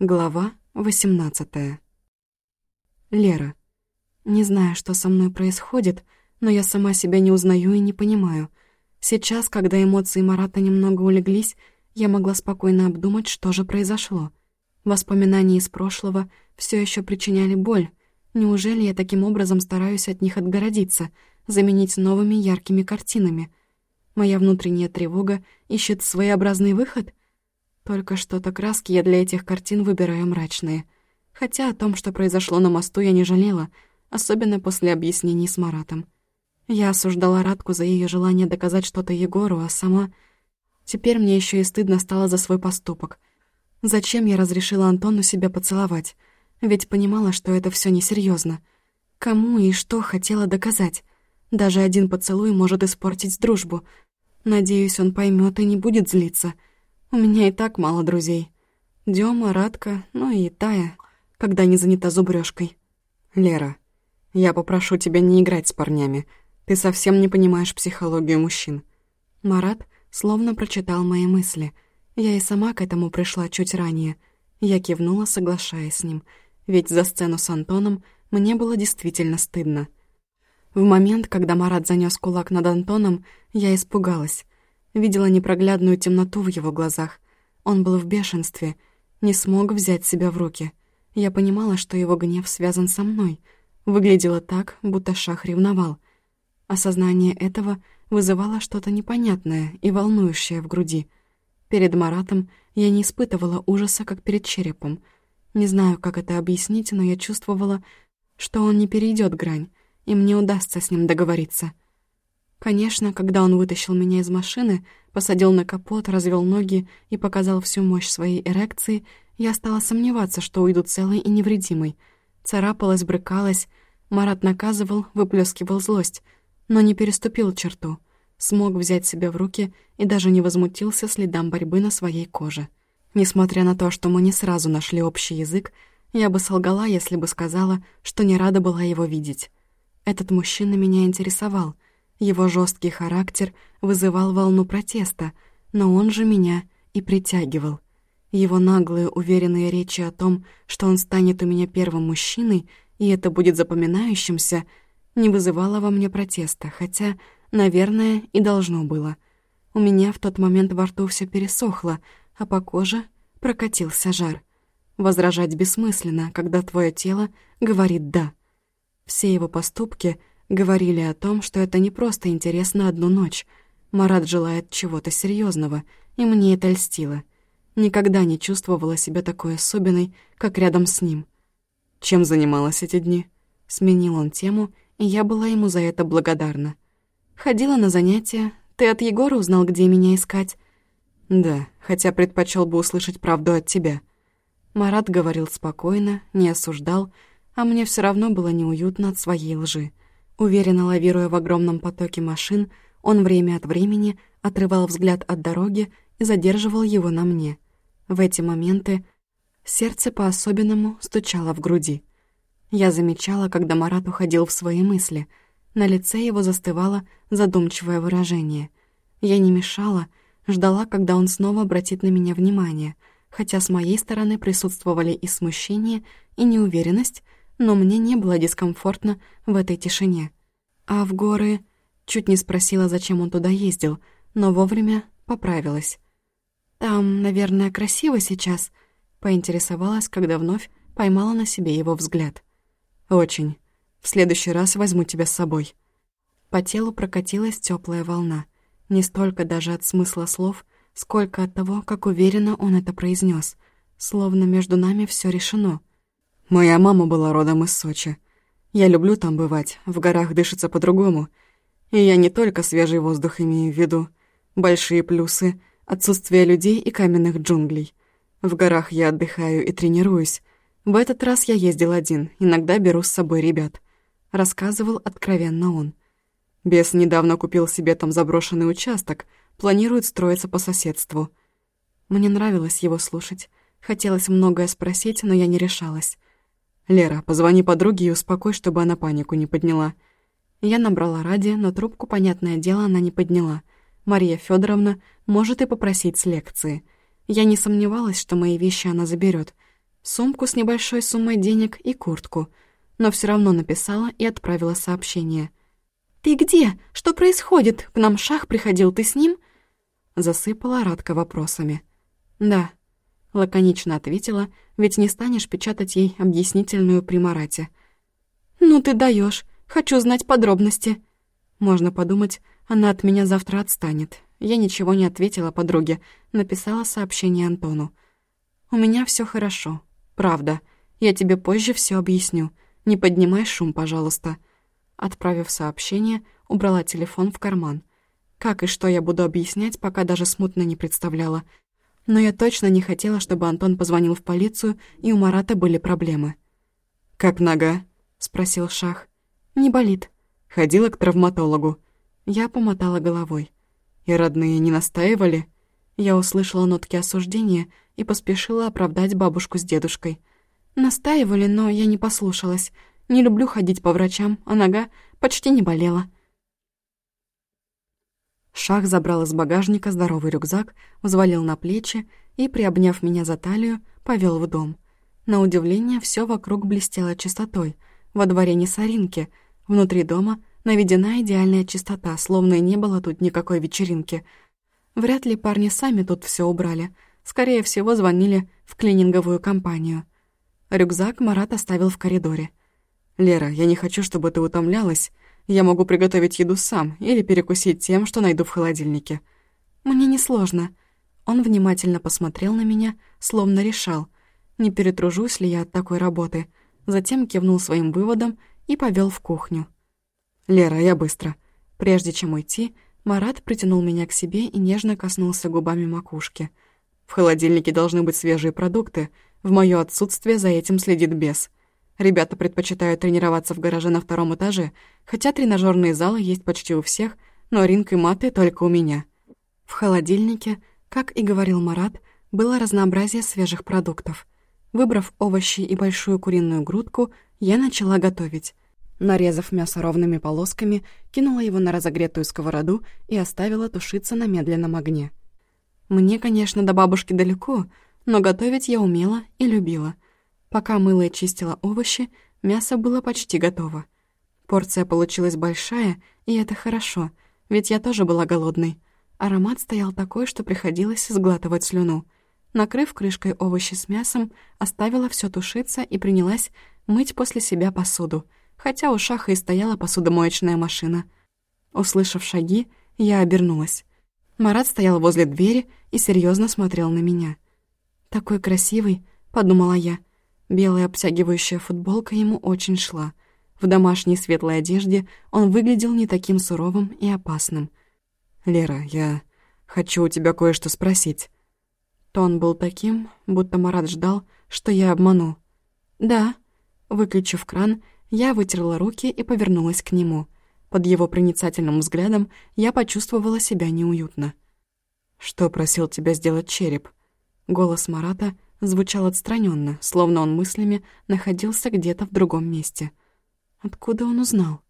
Глава 18 Лера. Не знаю, что со мной происходит, но я сама себя не узнаю и не понимаю. Сейчас, когда эмоции Марата немного улеглись, я могла спокойно обдумать, что же произошло. Воспоминания из прошлого все еще причиняли боль. Неужели я таким образом стараюсь от них отгородиться, заменить новыми яркими картинами? Моя внутренняя тревога ищет своеобразный выход — только что-то краски я для этих картин выбираю мрачные. Хотя о том, что произошло на мосту, я не жалела, особенно после объяснений с Маратом. Я осуждала Радку за ее желание доказать что-то Егору, а сама... Теперь мне еще и стыдно стало за свой поступок. Зачем я разрешила Антону себя поцеловать? Ведь понимала, что это все несерьезно. Кому и что хотела доказать? Даже один поцелуй может испортить дружбу. Надеюсь, он поймет и не будет злиться — у меня и так мало друзей. Дёма, Радка, ну и Тая, когда не занята зубрёжкой. Лера, я попрошу тебя не играть с парнями. Ты совсем не понимаешь психологию мужчин. Марат словно прочитал мои мысли. Я и сама к этому пришла чуть ранее. Я кивнула, соглашаясь с ним. Ведь за сцену с Антоном мне было действительно стыдно. В момент, когда Марат занёс кулак над Антоном, я испугалась. Видела непроглядную темноту в его глазах. Он был в бешенстве, не смог взять себя в руки. Я понимала, что его гнев связан со мной. Выглядело так, будто Шах ревновал. Осознание этого вызывало что-то непонятное и волнующее в груди. Перед Маратом я не испытывала ужаса, как перед черепом. Не знаю, как это объяснить, но я чувствовала, что он не перейдет грань, и мне удастся с ним договориться. Конечно, когда он вытащил меня из машины, посадил на капот, развел ноги и показал всю мощь своей эрекции, я стала сомневаться, что уйду целой и невредимой. Царапалась, брыкалась, Марат наказывал, выплескивал злость, но не переступил черту, смог взять себя в руки и даже не возмутился следам борьбы на своей коже. Несмотря на то, что мы не сразу нашли общий язык, я бы солгала, если бы сказала, что не рада была его видеть. Этот мужчина меня интересовал — его жесткий характер вызывал волну протеста, но он же меня и притягивал. Его наглые, уверенные речи о том, что он станет у меня первым мужчиной, и это будет запоминающимся, не вызывало во мне протеста, хотя, наверное, и должно было. У меня в тот момент во рту все пересохло, а по коже прокатился жар. Возражать бессмысленно, когда твое тело говорит «да». Все его поступки — Говорили о том, что это не просто интересно одну ночь. Марат желает чего-то серьезного, и мне это льстило. Никогда не чувствовала себя такой особенной, как рядом с ним. «Чем занималась эти дни?» Сменил он тему, и я была ему за это благодарна. «Ходила на занятия. Ты от Егора узнал, где меня искать?» «Да, хотя предпочел бы услышать правду от тебя». Марат говорил спокойно, не осуждал, а мне все равно было неуютно от своей лжи. Уверенно лавируя в огромном потоке машин, он время от времени отрывал взгляд от дороги и задерживал его на мне. В эти моменты сердце по-особенному стучало в груди. Я замечала, когда Марат уходил в свои мысли. На лице его застывало задумчивое выражение. Я не мешала, ждала, когда он снова обратит на меня внимание, хотя с моей стороны присутствовали и смущение, и неуверенность, но мне не было дискомфортно в этой тишине. А в горы... Чуть не спросила, зачем он туда ездил, но вовремя поправилась. «Там, наверное, красиво сейчас», — поинтересовалась, когда вновь поймала на себе его взгляд. «Очень. В следующий раз возьму тебя с собой». По телу прокатилась теплая волна. Не столько даже от смысла слов, сколько от того, как уверенно он это произнес, словно между нами все решено — Моя мама была родом из Сочи. Я люблю там бывать, в горах дышится по-другому. И я не только свежий воздух имею в виду. Большие плюсы — отсутствие людей и каменных джунглей. В горах я отдыхаю и тренируюсь. В этот раз я ездил один, иногда беру с собой ребят. Рассказывал откровенно он. Бес недавно купил себе там заброшенный участок, планирует строиться по соседству. Мне нравилось его слушать. Хотелось многое спросить, но я не решалась. «Лера, позвони подруге и успокой, чтобы она панику не подняла». Я набрала Ради, но трубку, понятное дело, она не подняла. Мария Федоровна может и попросить с лекции. Я не сомневалась, что мои вещи она заберет. сумку с небольшой суммой денег и куртку, но все равно написала и отправила сообщение. «Ты где? Что происходит? К нам Шах приходил, ты с ним?» Засыпала Радка вопросами. «Да», — лаконично ответила, ведь не станешь печатать ей объяснительную при Марате. «Ну ты даешь. Хочу знать подробности». Можно подумать, она от меня завтра отстанет. Я ничего не ответила подруге, написала сообщение Антону. «У меня все хорошо. Правда. Я тебе позже все объясню. Не поднимай шум, пожалуйста». Отправив сообщение, убрала телефон в карман. Как и что я буду объяснять, пока даже смутно не представляла. Но я точно не хотела, чтобы Антон позвонил в полицию, и у Марата были проблемы. «Как нога?» — спросил Шах. «Не болит». Ходила к травматологу. Я помотала головой. «И родные не настаивали?» Я услышала нотки осуждения и поспешила оправдать бабушку с дедушкой. Настаивали, но я не послушалась. Не люблю ходить по врачам, а нога почти не болела. Шах забрал из багажника здоровый рюкзак, взвалил на плечи и, приобняв меня за талию, повел в дом. На удивление, все вокруг блестело чистотой. Во дворе не соринки, внутри дома наведена идеальная чистота, словно и не было тут никакой вечеринки. Вряд ли парни сами тут все убрали. Скорее всего, звонили в клининговую компанию. Рюкзак Марат оставил в коридоре. «Лера, я не хочу, чтобы ты утомлялась. Я могу приготовить еду сам или перекусить тем, что найду в холодильнике». «Мне несложно». Он внимательно посмотрел на меня, словно решал, не перетружусь ли я от такой работы. Затем кивнул своим выводом и повел в кухню. «Лера, я быстро». Прежде чем уйти, Марат притянул меня к себе и нежно коснулся губами макушки. «В холодильнике должны быть свежие продукты. В моё отсутствие за этим следит бес. Ребята предпочитают тренироваться в гараже на втором этаже, хотя тренажерные залы есть почти у всех, но ринг и маты только у меня. В холодильнике, как и говорил Марат, было разнообразие свежих продуктов. Выбрав овощи и большую куриную грудку, я начала готовить. Нарезав мясо ровными полосками, кинула его на разогретую сковороду и оставила тушиться на медленном огне. Мне, конечно, до бабушки далеко, но готовить я умела и любила — Пока мыла и чистила овощи, мясо было почти готово. Порция получилась большая, и это хорошо, ведь я тоже была голодной. Аромат стоял такой, что приходилось сглатывать слюну. Накрыв крышкой овощи с мясом, оставила все тушиться и принялась мыть после себя посуду, хотя у Шаха и стояла посудомоечная машина. Услышав шаги, я обернулась. Марат стоял возле двери и серьезно смотрел на меня. «Такой красивый», — подумала я, — Белая обтягивающая футболка ему очень шла. В домашней светлой одежде он выглядел не таким суровым и опасным. «Лера, я хочу у тебя кое-что спросить». Тон был таким, будто Марат ждал, что я обману. «Да». Выключив кран, я вытерла руки и повернулась к нему. Под его проницательным взглядом я почувствовала себя неуютно. «Что просил тебя сделать череп?» Голос Марата звучал отстраненно, словно он мыслями находился где-то в другом месте. Откуда он узнал?